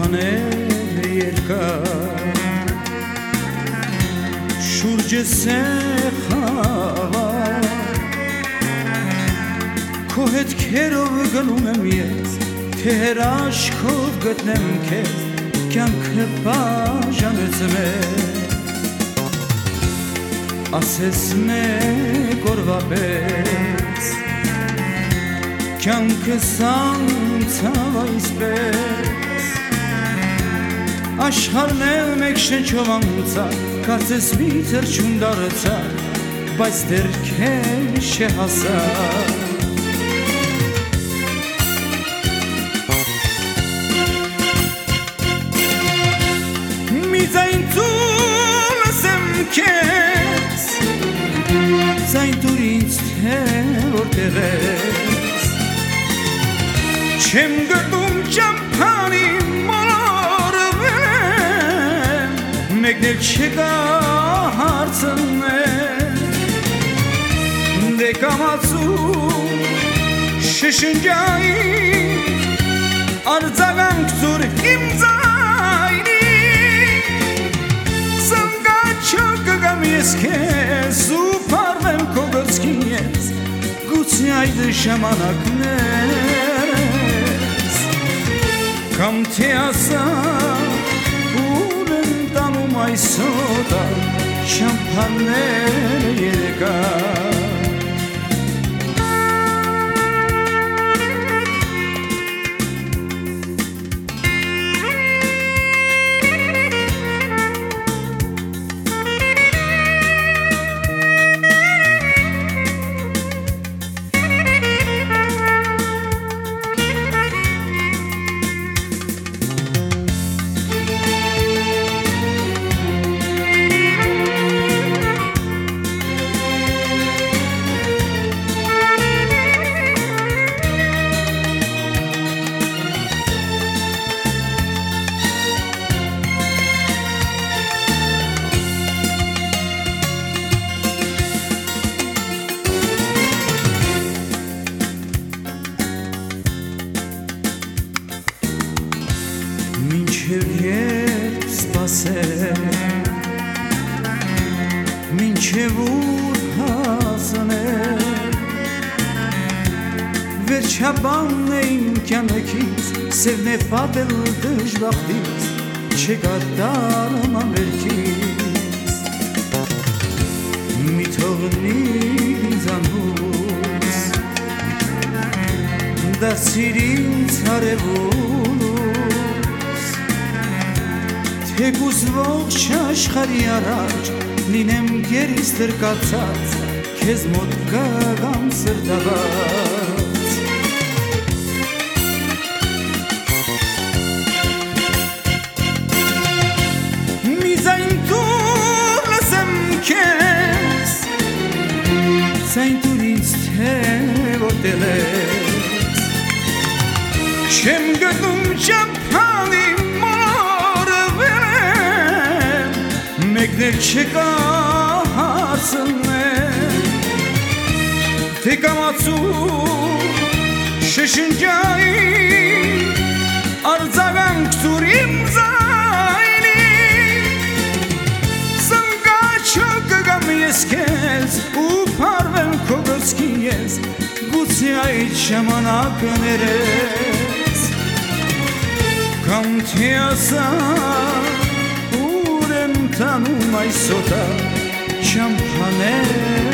Չամփաներ երկար Շուրջս է խավար Քո հետքերով գնում եմ ես Թե հրաշքով գտնեմ քեզ Կյանքը բաժանեց մեր Ասես մեկ օրվա պես Կյանքս անցավ այսպես Աշխարհն էլ մեկ շնչով անցավ Կարծես մի թրջուն դարձավ Բայց դեռ քեզ եմ կեզ Ձայն դուր ինձ թե որտեղ ես Չեմ գտում Մեկն էլ չկա հարցնել Դե կամացու շշնջայի Արձագանք ծուր իմ ձայնի կգամ ես քեզ ու փարվեմ քո գծքին ես գուցե այդ ժամանակներս կամ թե ասա ուր են soda champagne e Մինչև երբ սպասեմ Մինչև ուր հասնեմ Վերջաբանն է իմ կյանքից Սևն է պատել դժբախտից Չկատարում ամերքից Մի թողնի ինձանուց Դասիր ինձ հարևուց Թեկուս ողջ աշխարի առաջ լինեմ գերիս դրկացած քեզ մոտ լսեմ քեզ Զայն դուր ինձ թե որտեղ ես Չեմ գտնում ճամփանի մեկներ չկա հարցնել Թե կամացու շշնջայի արձագանք ծուր իմ զայնի Սնկաչը կգամ ես կեզ ու պարվեմ քո գծքի ես գուցե այդ ժամանակներես կամ թե ասա տանում այսօտա չամփաներ երեկա